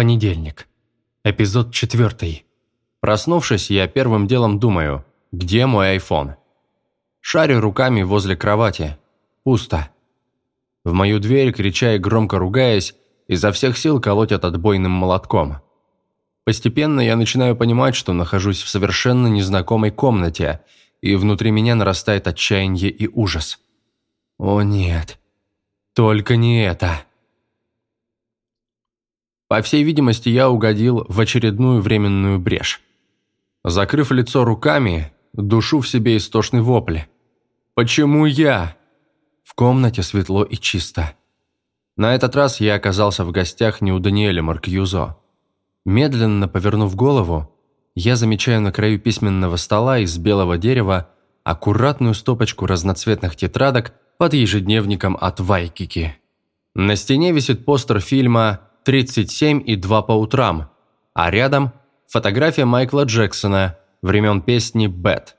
Понедельник. Эпизод четвертый. Проснувшись, я первым делом думаю, где мой айфон? Шарю руками возле кровати. Пусто. В мою дверь, крича и громко ругаясь, изо всех сил колотят отбойным молотком. Постепенно я начинаю понимать, что нахожусь в совершенно незнакомой комнате, и внутри меня нарастает отчаяние и ужас. О нет, только не это. По всей видимости, я угодил в очередную временную брешь. Закрыв лицо руками, душу в себе истошный вопль. «Почему я?» В комнате светло и чисто. На этот раз я оказался в гостях не у Даниэля Маркьюзо. Медленно повернув голову, я замечаю на краю письменного стола из белого дерева аккуратную стопочку разноцветных тетрадок под ежедневником от Вайкики. На стене висит постер фильма «37 и 2 по утрам», а рядом фотография Майкла Джексона времен песни «Бэт».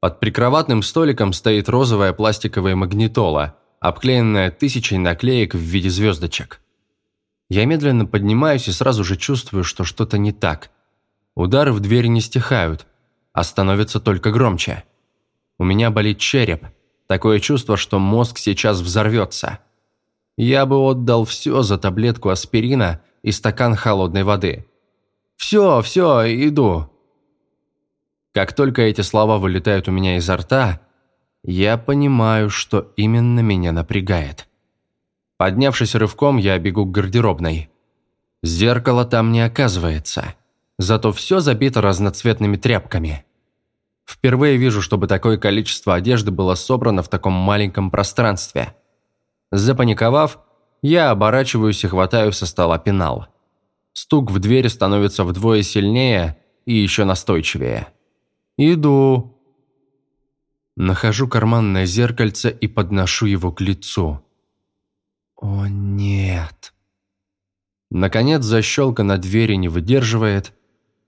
Под прикроватным столиком стоит розовая пластиковая магнитола, обклеенная тысячей наклеек в виде звездочек. Я медленно поднимаюсь и сразу же чувствую, что что-то не так. Удары в дверь не стихают, а становятся только громче. У меня болит череп. Такое чувство, что мозг сейчас взорвется. Я бы отдал все за таблетку аспирина и стакан холодной воды. «Все, все, иду». Как только эти слова вылетают у меня изо рта, я понимаю, что именно меня напрягает. Поднявшись рывком, я бегу к гардеробной. Зеркала там не оказывается, зато все забито разноцветными тряпками. Впервые вижу, чтобы такое количество одежды было собрано в таком маленьком пространстве. Запаниковав, я оборачиваюсь и хватаю со стола пенал. Стук в дверь становится вдвое сильнее и еще настойчивее. «Иду». Нахожу карманное зеркальце и подношу его к лицу. «О, нет». Наконец защелка на двери не выдерживает,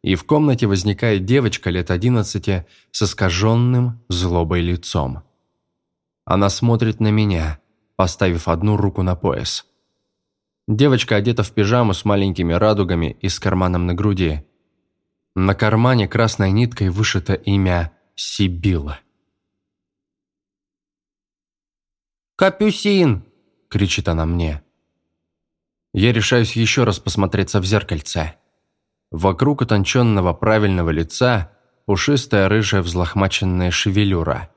и в комнате возникает девочка лет одиннадцати с искаженным злобой лицом. Она смотрит на меня, поставив одну руку на пояс. Девочка одета в пижаму с маленькими радугами и с карманом на груди. На кармане красной ниткой вышито имя Сибила. «Капюсин!» – кричит она мне. Я решаюсь еще раз посмотреться в зеркальце. Вокруг утонченного правильного лица пушистая рыжая взлохмаченная шевелюра.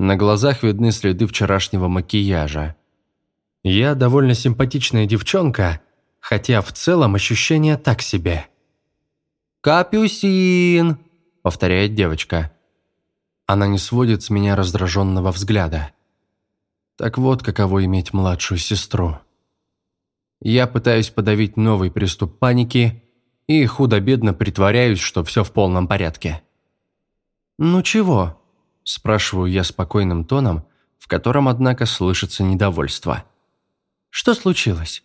На глазах видны следы вчерашнего макияжа. Я довольно симпатичная девчонка, хотя в целом ощущение так себе. «Капюсин!» – повторяет девочка. Она не сводит с меня раздраженного взгляда. Так вот, каково иметь младшую сестру. Я пытаюсь подавить новый приступ паники и худо-бедно притворяюсь, что все в полном порядке. «Ну чего?» – спрашиваю я спокойным тоном, в котором, однако, слышится недовольство. Что случилось?»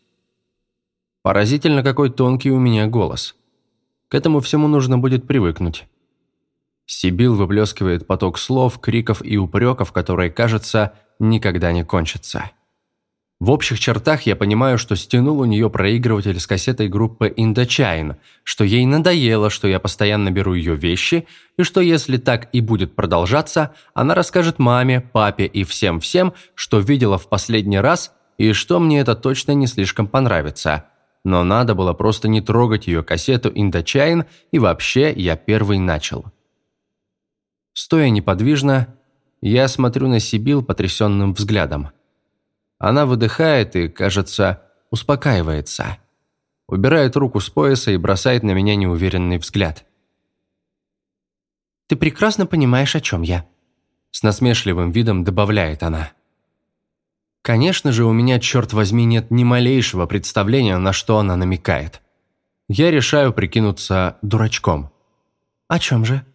Поразительно, какой тонкий у меня голос. К этому всему нужно будет привыкнуть. Сибил выплескивает поток слов, криков и упреков, которые, кажется, никогда не кончатся. В общих чертах я понимаю, что стянул у нее проигрыватель с кассетой группы Indochine, что ей надоело, что я постоянно беру ее вещи, и что если так и будет продолжаться, она расскажет маме, папе и всем-всем, что видела в последний раз – и что мне это точно не слишком понравится. Но надо было просто не трогать ее кассету «Индочайн», и вообще я первый начал. Стоя неподвижно, я смотрю на Сибил потрясенным взглядом. Она выдыхает и, кажется, успокаивается. Убирает руку с пояса и бросает на меня неуверенный взгляд. «Ты прекрасно понимаешь, о чем я», – с насмешливым видом добавляет она. Конечно же, у меня, черт возьми, нет ни малейшего представления, на что она намекает. Я решаю прикинуться дурачком. «О чем же?»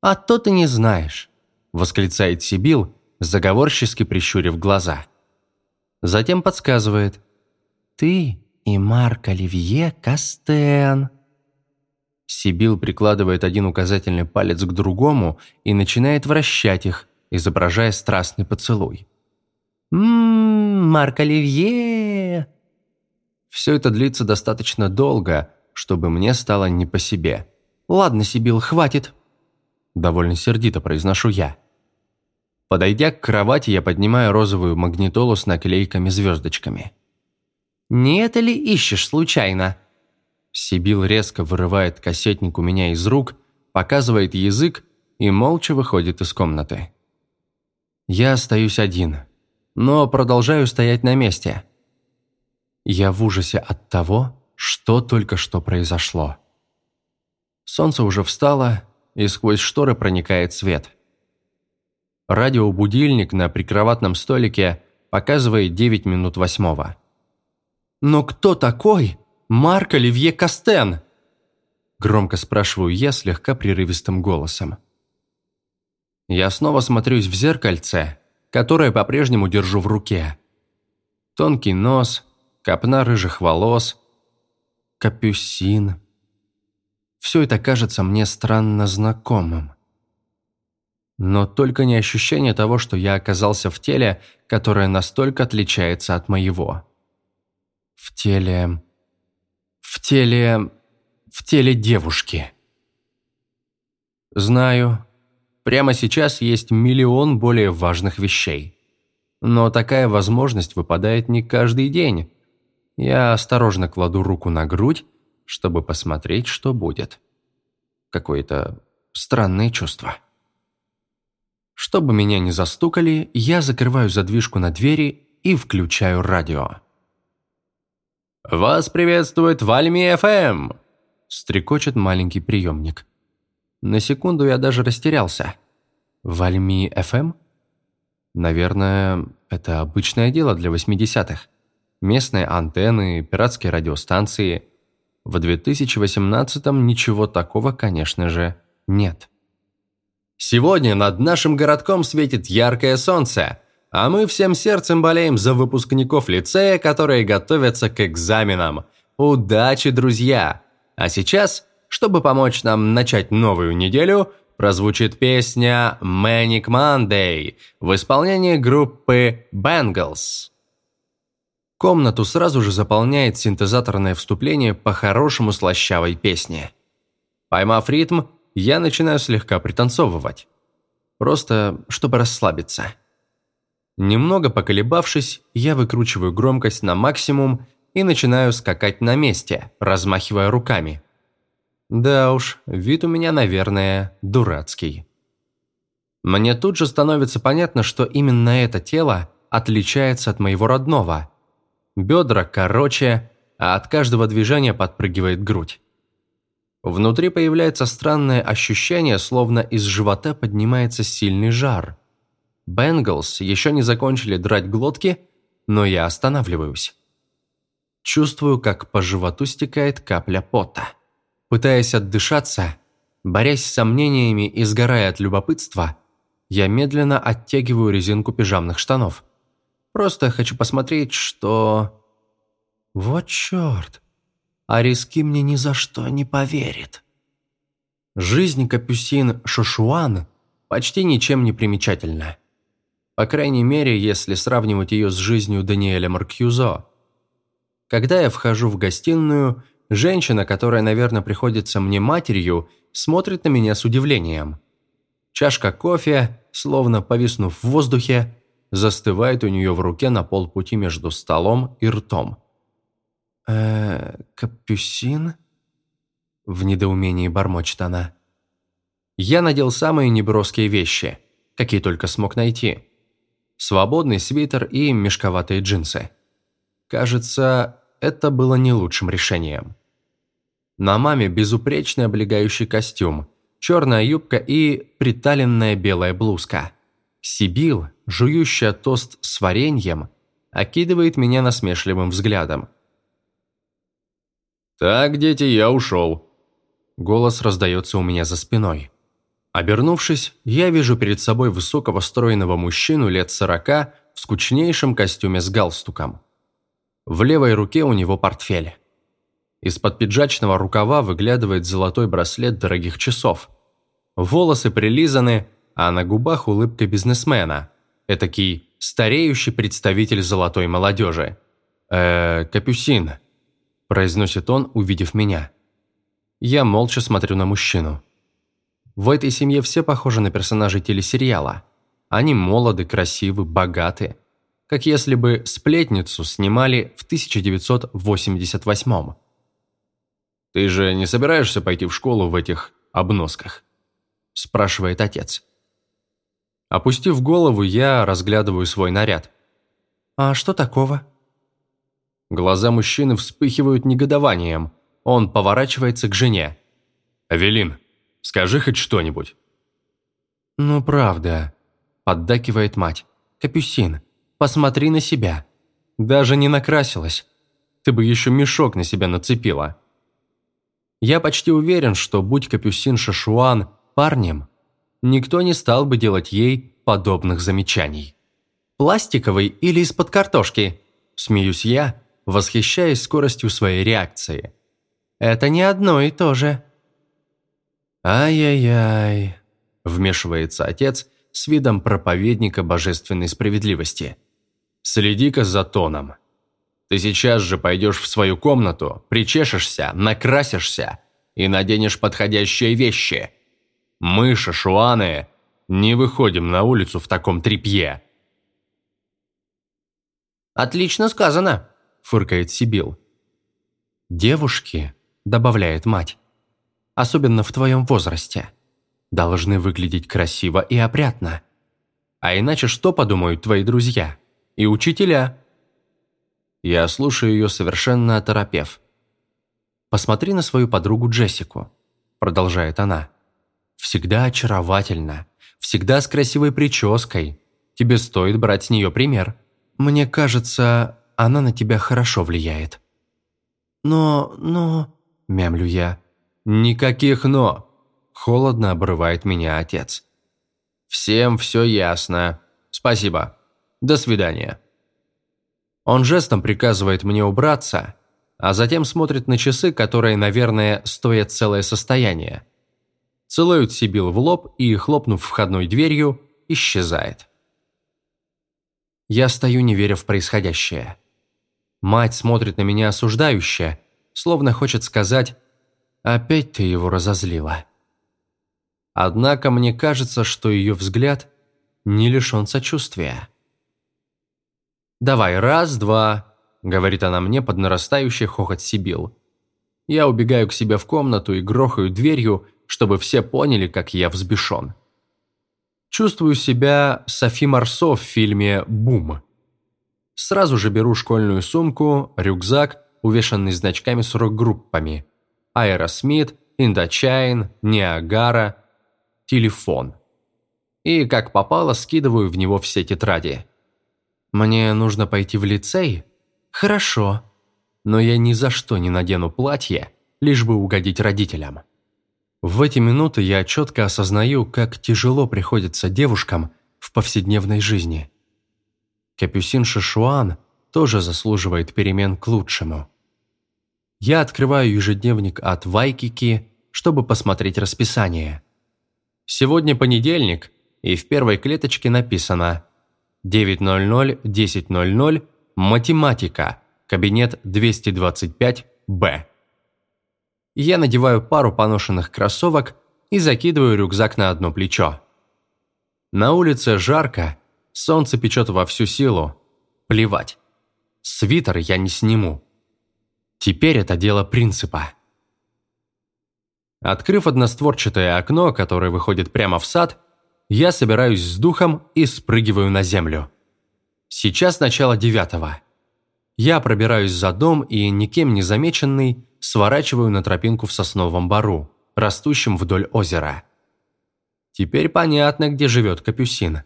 «А то ты не знаешь», – восклицает Сибил, заговорчески прищурив глаза. Затем подсказывает. «Ты и Марк Оливье Кастен». Сибил прикладывает один указательный палец к другому и начинает вращать их, изображая страстный поцелуй. «Ммм, Марк Оливье!» Все это длится достаточно долго, чтобы мне стало не по себе. «Ладно, Сибил, хватит», – довольно сердито произношу я. Подойдя к кровати, я поднимаю розовую магнитолу с наклейками-звездочками. «Не это ли ищешь случайно?» Сибил резко вырывает кассетник у меня из рук, показывает язык и молча выходит из комнаты. Я остаюсь один, но продолжаю стоять на месте. Я в ужасе от того, что только что произошло. Солнце уже встало, и сквозь шторы проникает свет – Радиобудильник на прикроватном столике показывает 9 минут восьмого. «Но кто такой Марк Оливье Кастен?» Громко спрашиваю я слегка прерывистым голосом. Я снова смотрюсь в зеркальце, которое по-прежнему держу в руке. Тонкий нос, копна рыжих волос, капюсин. Все это кажется мне странно знакомым. Но только не ощущение того, что я оказался в теле, которое настолько отличается от моего. В теле... В теле... В теле девушки. Знаю, прямо сейчас есть миллион более важных вещей. Но такая возможность выпадает не каждый день. Я осторожно кладу руку на грудь, чтобы посмотреть, что будет. Какое-то странное чувство. Чтобы меня не застукали, я закрываю задвижку на двери и включаю радио. «Вас приветствует Вальми ФМ!» – стрекочет маленький приемник. На секунду я даже растерялся. «Вальми ФМ?» Наверное, это обычное дело для 80-х. Местные антенны, пиратские радиостанции. В 2018-м ничего такого, конечно же, нет. Сегодня над нашим городком светит яркое солнце, а мы всем сердцем болеем за выпускников лицея, которые готовятся к экзаменам. Удачи, друзья! А сейчас, чтобы помочь нам начать новую неделю, прозвучит песня «Manic Monday» в исполнении группы Bangles. Комнату сразу же заполняет синтезаторное вступление по хорошему слащавой песне. Поймав ритм, я начинаю слегка пританцовывать. Просто, чтобы расслабиться. Немного поколебавшись, я выкручиваю громкость на максимум и начинаю скакать на месте, размахивая руками. Да уж, вид у меня, наверное, дурацкий. Мне тут же становится понятно, что именно это тело отличается от моего родного. Бедра короче, а от каждого движения подпрыгивает грудь. Внутри появляется странное ощущение, словно из живота поднимается сильный жар. Бенглс еще не закончили драть глотки, но я останавливаюсь. Чувствую, как по животу стекает капля пота. Пытаясь отдышаться, борясь с сомнениями и сгорая от любопытства, я медленно оттягиваю резинку пижамных штанов. Просто хочу посмотреть, что... Вот черт! А риски мне ни за что не поверит. Жизнь Капюсин Шушуан почти ничем не примечательна. По крайней мере, если сравнивать ее с жизнью Даниэля Маркьюзо. Когда я вхожу в гостиную, женщина, которая, наверное, приходится мне матерью, смотрит на меня с удивлением. Чашка кофе, словно повиснув в воздухе, застывает у нее в руке на полпути между столом и ртом э капюсин?» В недоумении бормочет она. Я надел самые неброские вещи, какие только смог найти. Свободный свитер и мешковатые джинсы. Кажется, это было не лучшим решением. На маме безупречный облегающий костюм, черная юбка и приталенная белая блузка. Сибил, жующая тост с вареньем, окидывает меня насмешливым взглядом – «Так, дети, я ушел». Голос раздается у меня за спиной. Обернувшись, я вижу перед собой высокого стройного мужчину лет сорока в скучнейшем костюме с галстуком. В левой руке у него портфель. Из-под пиджачного рукава выглядывает золотой браслет дорогих часов. Волосы прилизаны, а на губах улыбка бизнесмена. Этакий стареющий представитель золотой молодежи. Э, Капюсин. Произносит он, увидев меня. Я молча смотрю на мужчину. В этой семье все похожи на персонажей телесериала. Они молоды, красивы, богаты. Как если бы «Сплетницу» снимали в 1988 -м. «Ты же не собираешься пойти в школу в этих обносках?» – спрашивает отец. Опустив голову, я разглядываю свой наряд. «А что такого?» Глаза мужчины вспыхивают негодованием. Он поворачивается к жене. «Авелин, скажи хоть что-нибудь». «Ну правда», – поддакивает мать. «Капюсин, посмотри на себя. Даже не накрасилась. Ты бы еще мешок на себя нацепила». Я почти уверен, что будь Капюсин Шашуан парнем, никто не стал бы делать ей подобных замечаний. «Пластиковый или из-под картошки?» – смеюсь я, восхищаясь скоростью своей реакции. «Это не одно и то же». «Ай-яй-яй», – вмешивается отец с видом проповедника божественной справедливости. «Следи-ка за тоном. Ты сейчас же пойдешь в свою комнату, причешешься, накрасишься и наденешь подходящие вещи. Мы, шашуаны, не выходим на улицу в таком тряпье». «Отлично сказано», – фыркает Сибил. «Девушки», – добавляет мать, – «особенно в твоем возрасте, должны выглядеть красиво и опрятно. А иначе что подумают твои друзья и учителя?» Я слушаю ее, совершенно оторопев. «Посмотри на свою подругу Джессику», – продолжает она. «Всегда очаровательна, всегда с красивой прической. Тебе стоит брать с нее пример. Мне кажется, она на тебя хорошо влияет». «Но, но...» – мямлю я. «Никаких «но». Холодно обрывает меня отец. «Всем все ясно. Спасибо. До свидания». Он жестом приказывает мне убраться, а затем смотрит на часы, которые, наверное, стоят целое состояние. Целует Сибил в лоб и, хлопнув входной дверью, исчезает. Я стою, не веря в происходящее. Мать смотрит на меня осуждающе, словно хочет сказать «Опять ты его разозлила». Однако мне кажется, что ее взгляд не лишен сочувствия. «Давай, раз, два», – говорит она мне под нарастающий хохот Сибил. Я убегаю к себе в комнату и грохаю дверью, чтобы все поняли, как я взбешен. Чувствую себя Софи Марсо в фильме «Бум». Сразу же беру школьную сумку, рюкзак, увешанный значками с рок-группами. Aerosmith, Indochine, Niagara, Téléphone. И, как попало, скидываю в него все тетради. Мне нужно пойти в лицей? Хорошо. Но я ни за что не надену платье, лишь бы угодить родителям. В эти минуты я четко осознаю, как тяжело приходится девушкам в повседневной жизни. Капюсин Шишуан тоже заслуживает перемен к лучшему. Я открываю ежедневник от Вайкики, чтобы посмотреть расписание. Сегодня понедельник, и в первой клеточке написано 9.00-10.00 математика, кабинет 225-Б. Я надеваю пару поношенных кроссовок и закидываю рюкзак на одно плечо. На улице жарко, солнце печет во всю силу. Плевать. Свитер я не сниму. Теперь это дело принципа. Открыв одностворчатое окно, которое выходит прямо в сад, я собираюсь с духом и спрыгиваю на землю. Сейчас начало девятого. Я пробираюсь за дом и, никем не замеченный, сворачиваю на тропинку в сосновом бару, растущем вдоль озера. Теперь понятно, где живет Капюсин.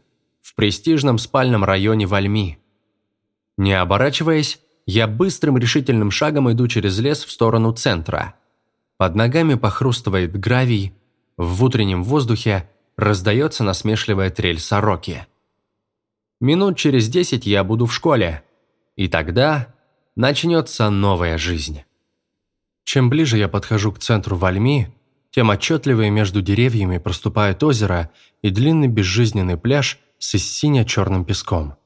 В престижном спальном районе Вальми. Не оборачиваясь, я быстрым решительным шагом иду через лес в сторону центра. Под ногами похрустывает гравий, в утреннем воздухе раздается насмешливая трель сороки. Минут через десять я буду в школе, и тогда начнется новая жизнь. Чем ближе я подхожу к центру Вальми, тем отчетливее между деревьями проступает озеро и длинный безжизненный пляж с сине-черным песком.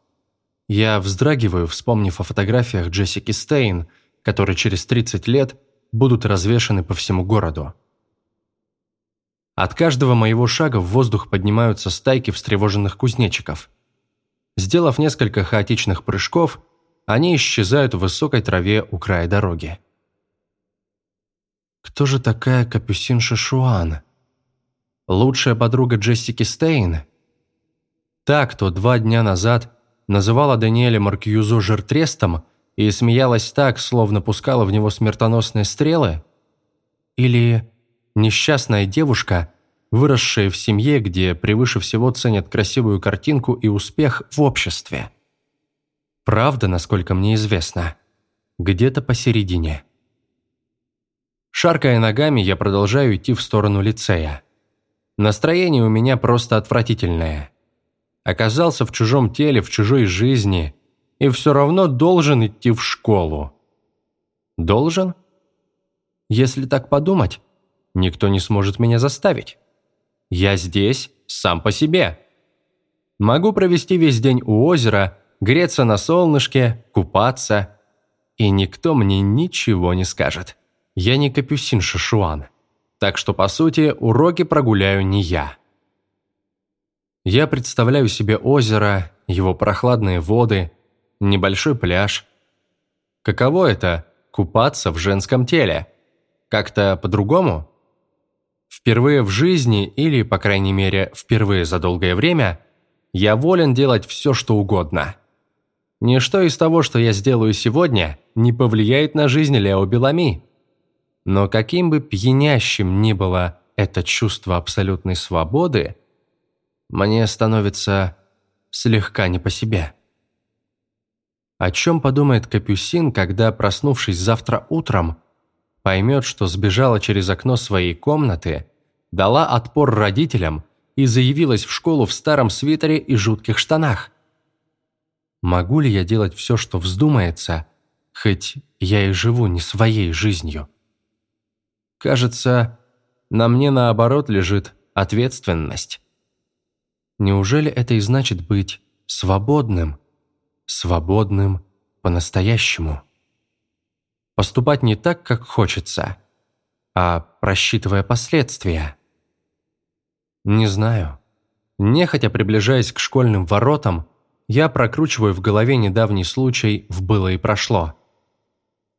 Я вздрагиваю, вспомнив о фотографиях Джессики Стейн, которые через 30 лет будут развешаны по всему городу. От каждого моего шага в воздух поднимаются стайки встревоженных кузнечиков. Сделав несколько хаотичных прыжков, они исчезают в высокой траве у края дороги. Кто же такая Капюсин Шишуан? Лучшая подруга Джессики Стейн? Та, кто два дня назад называла Даниэля Маркьюзо жиртрестом и смеялась так, словно пускала в него смертоносные стрелы? Или Несчастная девушка, выросшая в семье, где превыше всего ценят красивую картинку и успех в обществе. Правда, насколько мне известно, где-то посередине. Шаркая ногами, я продолжаю идти в сторону лицея. Настроение у меня просто отвратительное. Оказался в чужом теле, в чужой жизни, и все равно должен идти в школу. Должен? Если так подумать, Никто не сможет меня заставить. Я здесь сам по себе. Могу провести весь день у озера, греться на солнышке, купаться. И никто мне ничего не скажет. Я не капюсин Шишуан. Так что, по сути, уроки прогуляю не я. Я представляю себе озеро, его прохладные воды, небольшой пляж. Каково это – купаться в женском теле? Как-то по-другому? Впервые в жизни, или, по крайней мере, впервые за долгое время, я волен делать все, что угодно. Ничто из того, что я сделаю сегодня, не повлияет на жизнь Лео Белами. Но каким бы пьянящим ни было это чувство абсолютной свободы, мне становится слегка не по себе. О чем подумает Капюсин, когда, проснувшись завтра утром, поймет, что сбежала через окно своей комнаты, дала отпор родителям и заявилась в школу в старом свитере и жутких штанах. Могу ли я делать все, что вздумается, хоть я и живу не своей жизнью? Кажется, на мне наоборот лежит ответственность. Неужели это и значит быть свободным? Свободным по-настоящему? поступать не так, как хочется, а просчитывая последствия. Не знаю. Нехотя приближаясь к школьным воротам, я прокручиваю в голове недавний случай в «было и прошло».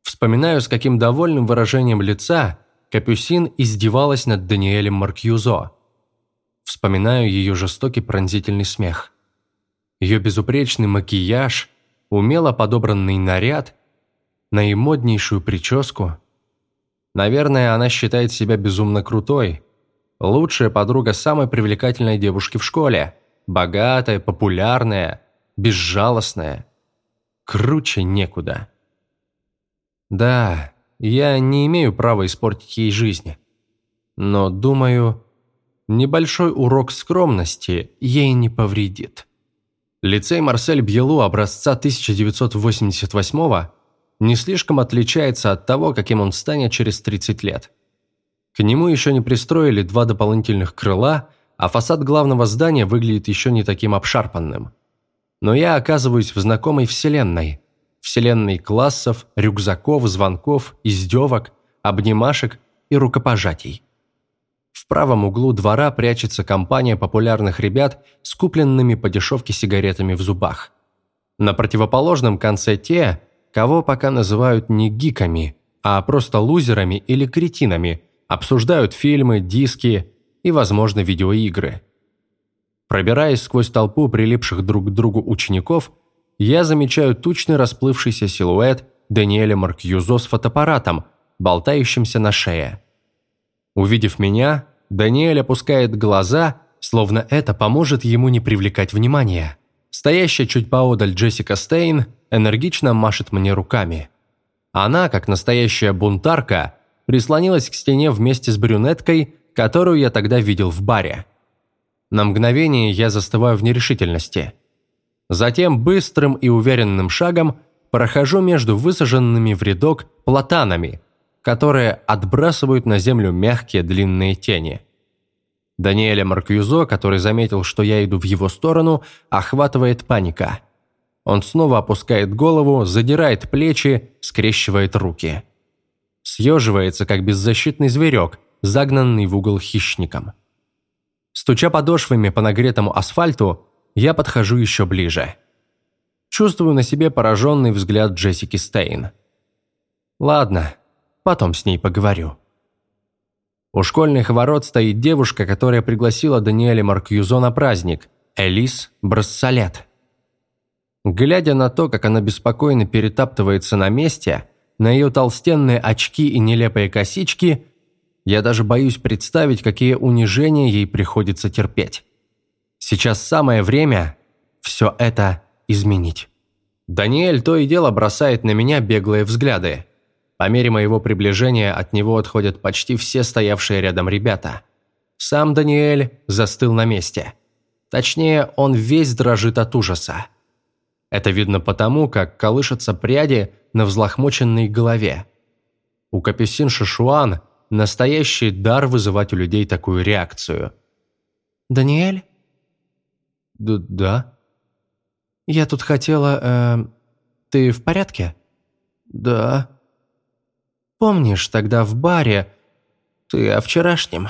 Вспоминаю, с каким довольным выражением лица Капюсин издевалась над Даниэлем Маркьюзо. Вспоминаю ее жестокий пронзительный смех. Ее безупречный макияж, умело подобранный наряд наимоднейшую прическу. Наверное, она считает себя безумно крутой. Лучшая подруга самой привлекательной девушки в школе. Богатая, популярная, безжалостная. Круче некуда. Да, я не имею права испортить ей жизнь. Но, думаю, небольшой урок скромности ей не повредит. Лицей Марсель Бьелу образца 1988 года не слишком отличается от того, каким он станет через 30 лет. К нему еще не пристроили два дополнительных крыла, а фасад главного здания выглядит еще не таким обшарпанным. Но я оказываюсь в знакомой вселенной. Вселенной классов, рюкзаков, звонков, издевок, обнимашек и рукопожатий. В правом углу двора прячется компания популярных ребят с купленными по дешевке сигаретами в зубах. На противоположном конце те, кого пока называют не гиками, а просто лузерами или кретинами, обсуждают фильмы, диски и, возможно, видеоигры. Пробираясь сквозь толпу прилипших друг к другу учеников, я замечаю тучный расплывшийся силуэт Даниэля Маркьюзо с фотоаппаратом, болтающимся на шее. Увидев меня, Даниэль опускает глаза, словно это поможет ему не привлекать внимания. Стоящая чуть поодаль Джессика Стейн энергично машет мне руками. Она, как настоящая бунтарка, прислонилась к стене вместе с брюнеткой, которую я тогда видел в баре. На мгновение я застываю в нерешительности. Затем быстрым и уверенным шагом прохожу между высаженными в рядок платанами, которые отбрасывают на землю мягкие длинные тени. Даниэля Маркьюзо, который заметил, что я иду в его сторону, охватывает паника – Он снова опускает голову, задирает плечи, скрещивает руки. Съеживается, как беззащитный зверек, загнанный в угол хищником. Стуча подошвами по нагретому асфальту, я подхожу еще ближе. Чувствую на себе пораженный взгляд Джессики Стейн. Ладно, потом с ней поговорю. У школьных ворот стоит девушка, которая пригласила Даниэля Маркьюзо на праздник – Элис Брассолет. Глядя на то, как она беспокойно перетаптывается на месте, на ее толстенные очки и нелепые косички, я даже боюсь представить, какие унижения ей приходится терпеть. Сейчас самое время все это изменить. Даниэль то и дело бросает на меня беглые взгляды. По мере моего приближения от него отходят почти все стоявшие рядом ребята. Сам Даниэль застыл на месте. Точнее, он весь дрожит от ужаса. Это видно потому, как колышутся пряди на взлохмоченной голове. У Капюсин Шишуан настоящий дар вызывать у людей такую реакцию. «Даниэль?» Д «Да». «Я тут хотела... Э, ты в порядке?» «Да». «Помнишь, тогда в баре... Ты о вчерашнем?»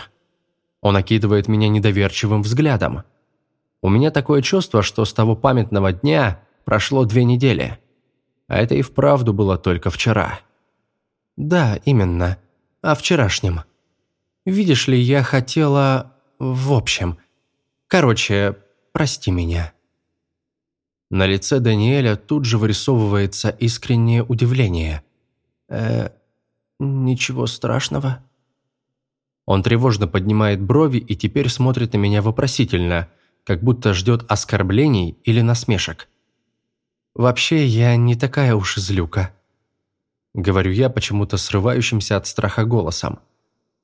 Он окидывает меня недоверчивым взглядом. У меня такое чувство, что с того памятного дня Прошло две недели. А это и вправду было только вчера. Да, именно. О вчерашнем. Видишь ли, я хотела... В общем... Короче, прости меня. На лице Даниэля тут же вырисовывается искреннее удивление. «Э, ничего страшного?» Он тревожно поднимает брови и теперь смотрит на меня вопросительно, как будто ждет оскорблений или насмешек. «Вообще, я не такая уж злюка», — говорю я почему-то срывающимся от страха голосом.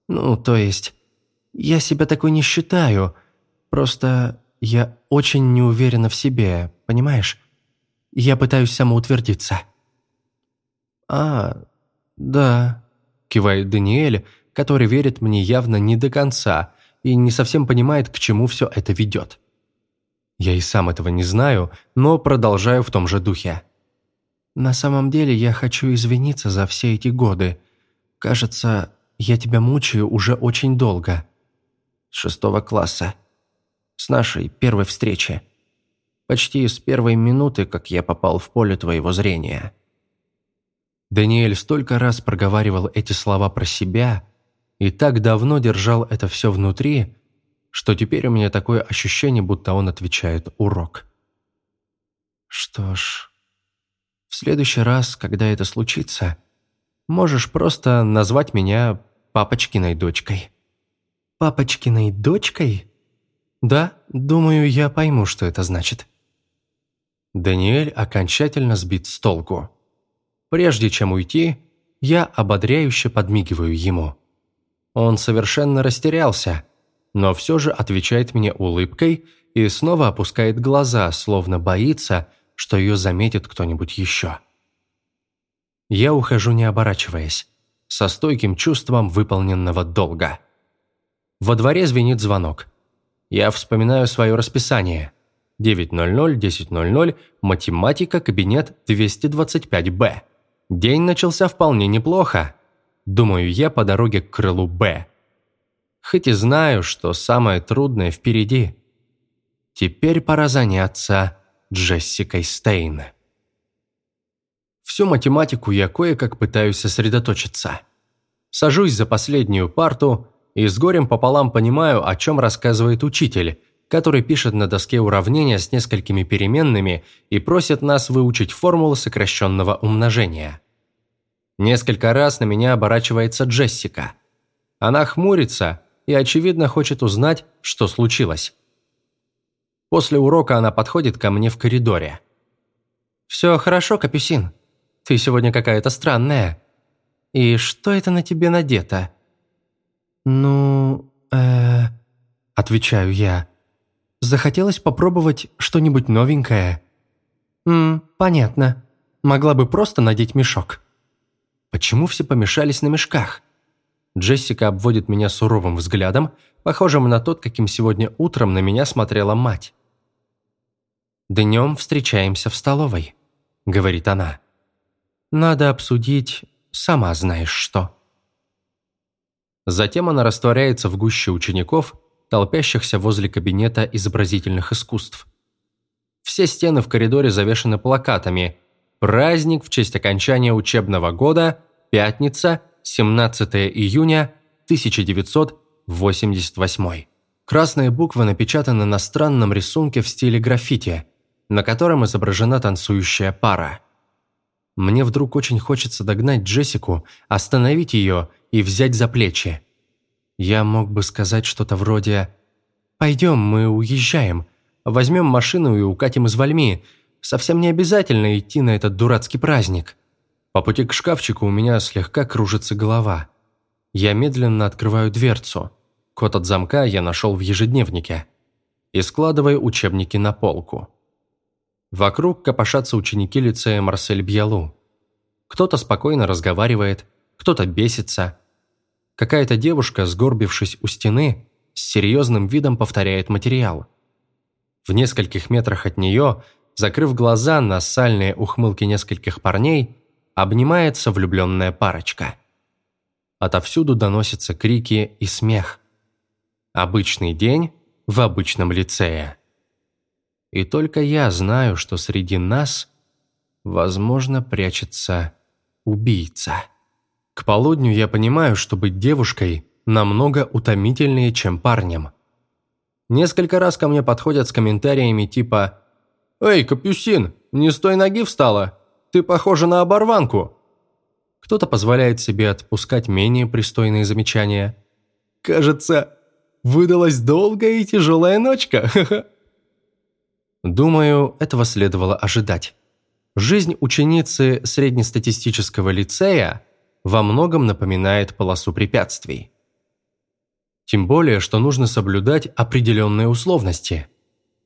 «Ну, то есть, я себя такой не считаю, просто я очень не уверена в себе, понимаешь? Я пытаюсь самоутвердиться». «А, да», — кивает Даниэль, который верит мне явно не до конца и не совсем понимает, к чему все это ведет. Я и сам этого не знаю, но продолжаю в том же духе. «На самом деле я хочу извиниться за все эти годы. Кажется, я тебя мучаю уже очень долго. С шестого класса. С нашей первой встречи. Почти с первой минуты, как я попал в поле твоего зрения». Даниэль столько раз проговаривал эти слова про себя и так давно держал это все внутри, что теперь у меня такое ощущение, будто он отвечает урок. Что ж, в следующий раз, когда это случится, можешь просто назвать меня папочкиной дочкой. Папочкиной дочкой? Да, думаю, я пойму, что это значит. Даниэль окончательно сбит с толку. Прежде чем уйти, я ободряюще подмигиваю ему. Он совершенно растерялся – но все же отвечает мне улыбкой и снова опускает глаза, словно боится, что ее заметит кто-нибудь еще. Я ухожу не оборачиваясь, со стойким чувством выполненного долга. Во дворе звенит звонок. Я вспоминаю свое расписание. 9.00, 10.00, математика, кабинет 225-Б. День начался вполне неплохо. Думаю я по дороге к крылу «Б» хоть и знаю, что самое трудное впереди. Теперь пора заняться Джессикой Стейн. Всю математику я кое-как пытаюсь сосредоточиться. Сажусь за последнюю парту и с горем пополам понимаю, о чем рассказывает учитель, который пишет на доске уравнения с несколькими переменными и просит нас выучить формулу сокращенного умножения. Несколько раз на меня оборачивается Джессика. Она хмурится, и, очевидно, хочет узнать, что случилось. После урока она подходит ко мне в коридоре. «Все хорошо, Капюсин? Ты сегодня какая-то странная. И что это на тебе надето?» «Ну, э отвечаю я. «Захотелось попробовать что-нибудь новенькое». «Ммм, понятно. Могла бы просто надеть мешок». «Почему все помешались на мешках?» Джессика обводит меня суровым взглядом, похожим на тот, каким сегодня утром на меня смотрела мать. «Днем встречаемся в столовой», — говорит она. «Надо обсудить, сама знаешь что». Затем она растворяется в гуще учеников, толпящихся возле кабинета изобразительных искусств. Все стены в коридоре завешаны плакатами «Праздник в честь окончания учебного года, пятница, 17 июня 1988». Красные буквы напечатаны на странном рисунке в стиле граффити, на котором изображена танцующая пара. Мне вдруг очень хочется догнать Джессику, остановить ее и взять за плечи. Я мог бы сказать что-то вроде «Пойдем, мы уезжаем. Возьмем машину и укатим из Вальми. Совсем не обязательно идти на этот дурацкий праздник». По пути к шкафчику у меня слегка кружится голова. Я медленно открываю дверцу. Код от замка я нашел в ежедневнике. И складываю учебники на полку. Вокруг копошатся ученики лицея Марсель Бьялу. Кто-то спокойно разговаривает, кто-то бесится. Какая-то девушка, сгорбившись у стены, с серьезным видом повторяет материал. В нескольких метрах от нее, закрыв глаза на сальные ухмылки нескольких парней, обнимается влюбленная парочка. Отовсюду доносятся крики и смех. Обычный день в обычном лицее. И только я знаю, что среди нас, возможно, прячется убийца. К полудню я понимаю, что быть девушкой намного утомительнее, чем парнем. Несколько раз ко мне подходят с комментариями типа «Эй, Капюсин, не с той ноги встала? Ты похожа на оборванку!» Кто-то позволяет себе отпускать менее пристойные замечания. «Кажется, выдалась долгая и тяжелая ночка, Думаю, этого следовало ожидать. Жизнь ученицы среднестатистического лицея во многом напоминает полосу препятствий. Тем более, что нужно соблюдать определенные условности.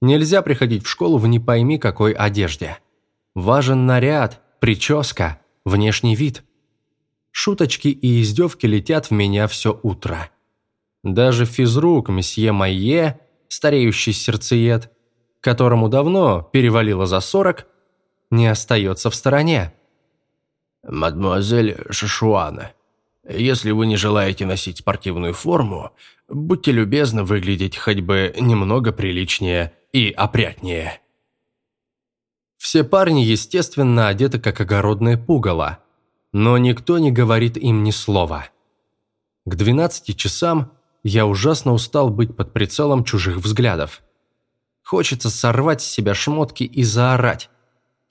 Нельзя приходить в школу в не пойми какой одежде. Важен наряд, прическа, внешний вид. Шуточки и издевки летят в меня все утро. Даже физрук месье Майе, стареющий сердцеед, которому давно перевалило за сорок, не остается в стороне. «Мадемуазель Шашуана, если вы не желаете носить спортивную форму, будьте любезны выглядеть хоть бы немного приличнее и опрятнее». Все парни, естественно, одеты как огородное пугало, но никто не говорит им ни слова. К 12 часам я ужасно устал быть под прицелом чужих взглядов. Хочется сорвать с себя шмотки и заорать.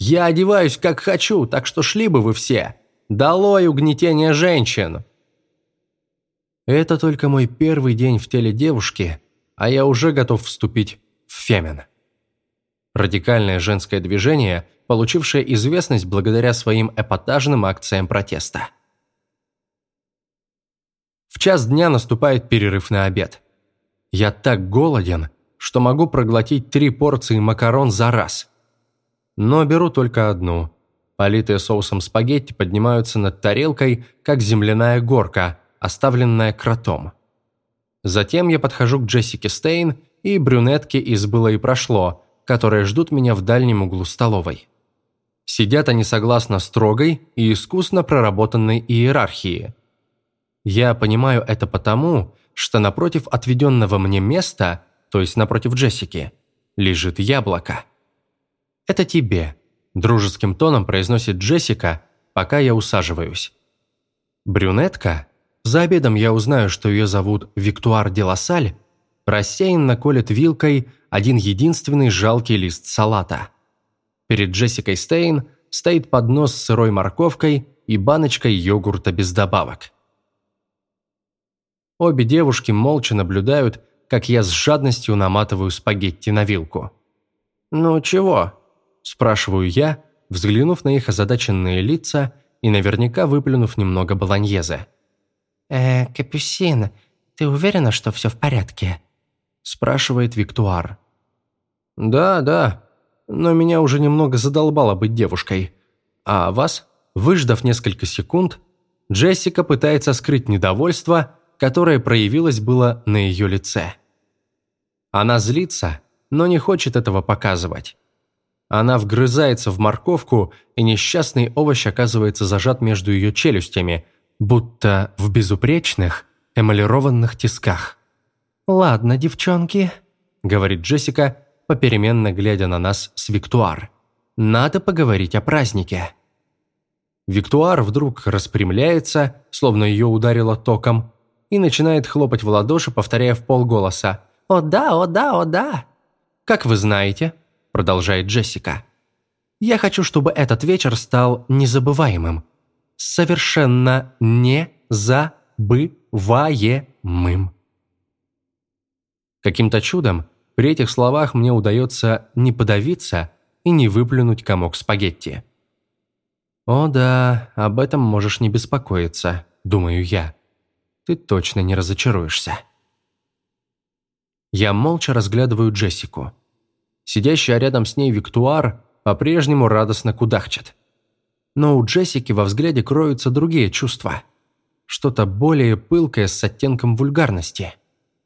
«Я одеваюсь как хочу, так что шли бы вы все! Долой угнетение женщин!» Это только мой первый день в теле девушки, а я уже готов вступить в фемин. Радикальное женское движение, получившее известность благодаря своим эпатажным акциям протеста. В час дня наступает перерыв на обед. Я так голоден – что могу проглотить три порции макарон за раз. Но беру только одну. Политые соусом спагетти поднимаются над тарелкой, как земляная горка, оставленная кротом. Затем я подхожу к Джессике Стейн и брюнетке из «Было и прошло», которые ждут меня в дальнем углу столовой. Сидят они согласно строгой и искусно проработанной иерархии. Я понимаю это потому, что напротив отведенного мне места то есть напротив Джессики, лежит яблоко. «Это тебе», – дружеским тоном произносит Джессика, пока я усаживаюсь. Брюнетка, за обедом я узнаю, что ее зовут Виктуар де Лассаль, рассеянно колет вилкой один единственный жалкий лист салата. Перед Джессикой Стейн стоит поднос с сырой морковкой и баночкой йогурта без добавок. Обе девушки молча наблюдают, как я с жадностью наматываю спагетти на вилку. «Ну чего?» – спрашиваю я, взглянув на их озадаченные лица и наверняка выплюнув немного баланьезе. «Э, Капюсин, ты уверена, что все в порядке?» – спрашивает Виктуар. «Да, да, но меня уже немного задолбало быть девушкой. А вас?» Выждав несколько секунд, Джессика пытается скрыть недовольство, которое проявилось было на ее лице. Она злится, но не хочет этого показывать. Она вгрызается в морковку, и несчастный овощ оказывается зажат между ее челюстями, будто в безупречных, эмалированных тисках. «Ладно, девчонки», — говорит Джессика, попеременно глядя на нас с Виктуар. «Надо поговорить о празднике». Виктуар вдруг распрямляется, словно ее ударило током, и начинает хлопать в ладоши, повторяя в полголоса «О да, о да, о да!» «Как вы знаете», — продолжает Джессика, «я хочу, чтобы этот вечер стал незабываемым. Совершенно незабываемым». Каким-то чудом при этих словах мне удается не подавиться и не выплюнуть комок спагетти. «О да, об этом можешь не беспокоиться», — думаю я. «Ты точно не разочаруешься». Я молча разглядываю Джессику. Сидящая рядом с ней Виктуар по-прежнему радостно кудахчет. Но у Джессики во взгляде кроются другие чувства. Что-то более пылкое с оттенком вульгарности.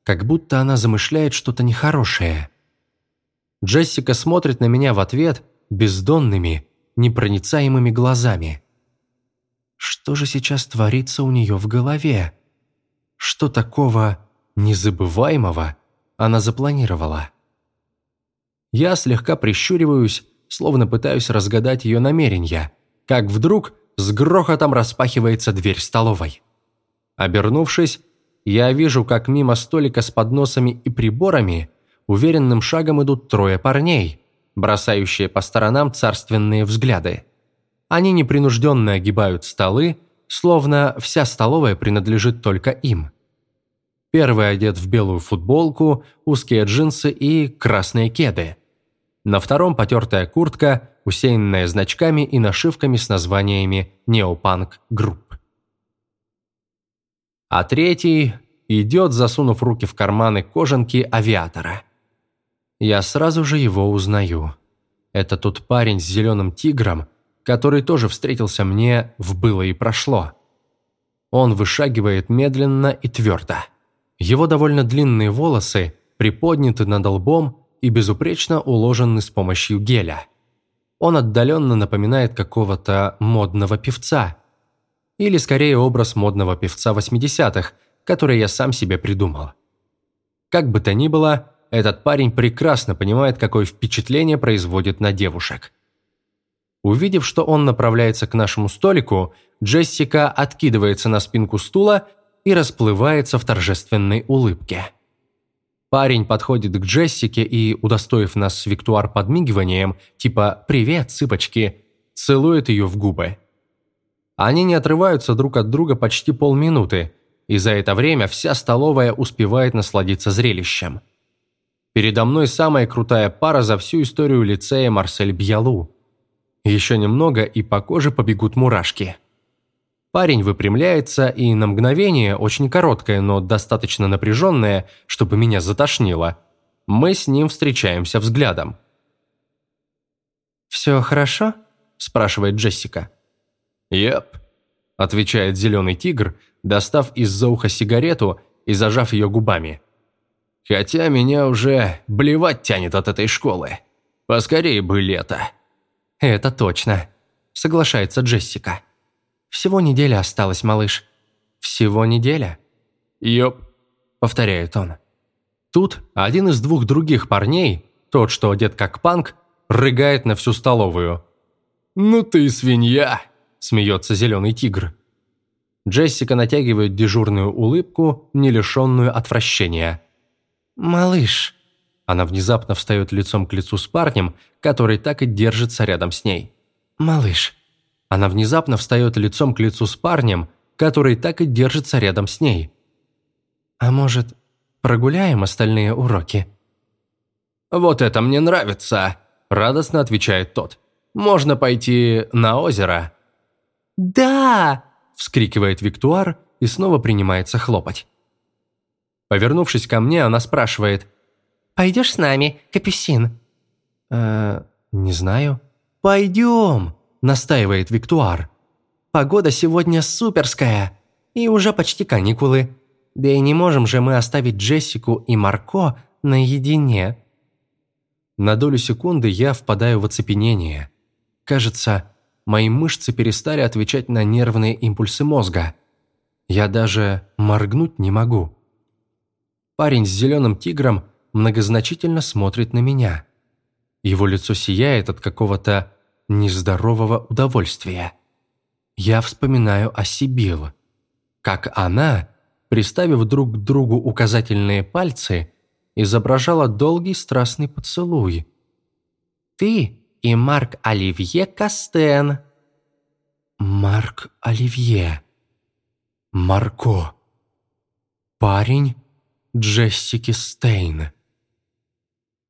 Как будто она замышляет что-то нехорошее. Джессика смотрит на меня в ответ бездонными, непроницаемыми глазами. Что же сейчас творится у нее в голове? Что такого незабываемого она запланировала? Я слегка прищуриваюсь, словно пытаюсь разгадать ее намерения, как вдруг с грохотом распахивается дверь столовой. Обернувшись, я вижу, как мимо столика с подносами и приборами уверенным шагом идут трое парней – бросающие по сторонам царственные взгляды. Они непринужденно огибают столы, словно вся столовая принадлежит только им. Первый одет в белую футболку, узкие джинсы и красные кеды. На втором потертая куртка, усеянная значками и нашивками с названиями неопанк-групп. А третий идет, засунув руки в карманы кожанки авиатора – я сразу же его узнаю. Это тот парень с зеленым тигром, который тоже встретился мне в «Было и прошло». Он вышагивает медленно и твердо. Его довольно длинные волосы приподняты над лбом и безупречно уложены с помощью геля. Он отдаленно напоминает какого-то модного певца. Или скорее образ модного певца 80-х, который я сам себе придумал. Как бы то ни было, этот парень прекрасно понимает, какое впечатление производит на девушек. Увидев, что он направляется к нашему столику, Джессика откидывается на спинку стула и расплывается в торжественной улыбке. Парень подходит к Джессике и, удостоив нас с Виктуар подмигиванием, типа «Привет, цыпочки», целует ее в губы. Они не отрываются друг от друга почти полминуты, и за это время вся столовая успевает насладиться зрелищем – Передо мной самая крутая пара за всю историю лицея Марсель Бьялу. Еще немного, и по коже побегут мурашки. Парень выпрямляется, и на мгновение, очень короткое, но достаточно напряженное, чтобы меня затошнило, мы с ним встречаемся взглядом. «Все хорошо?» – спрашивает Джессика. «Еп», – отвечает зеленый тигр, достав из-за уха сигарету и зажав ее губами. Хотя меня уже блевать тянет от этой школы. Поскорее бы лето». «Это точно», – соглашается Джессика. «Всего неделя осталась, малыш». «Всего неделя?» «Ёп», – повторяет он. Тут один из двух других парней, тот, что одет как панк, рыгает на всю столовую. «Ну ты свинья!» – смеется зеленый тигр. Джессика натягивает дежурную улыбку, не лишенную отвращения. «Малыш!» Она внезапно встает лицом к лицу с парнем, который так и держится рядом с ней. «Малыш!» Она внезапно встает лицом к лицу с парнем, который так и держится рядом с ней. «А может, прогуляем остальные уроки?» «Вот это мне нравится!» – радостно отвечает тот. «Можно пойти на озеро». «Да!» – вскрикивает Виктуар и снова принимается хлопать. Повернувшись ко мне, она спрашивает. «Пойдешь с нами, Капюсин?» «Э, не знаю». «Пойдем», – настаивает Виктуар. «Погода сегодня суперская, и уже почти каникулы. Да и не можем же мы оставить Джессику и Марко наедине». На долю секунды я впадаю в оцепенение. Кажется, мои мышцы перестали отвечать на нервные импульсы мозга. Я даже моргнуть не могу. Парень с зеленым тигром многозначительно смотрит на меня. Его лицо сияет от какого-то нездорового удовольствия. Я вспоминаю о Сибил. Как она, приставив друг к другу указательные пальцы, изображала долгий страстный поцелуй. «Ты и Марк Оливье Кастен». «Марк Оливье. Марко. Парень Джессики Стейн».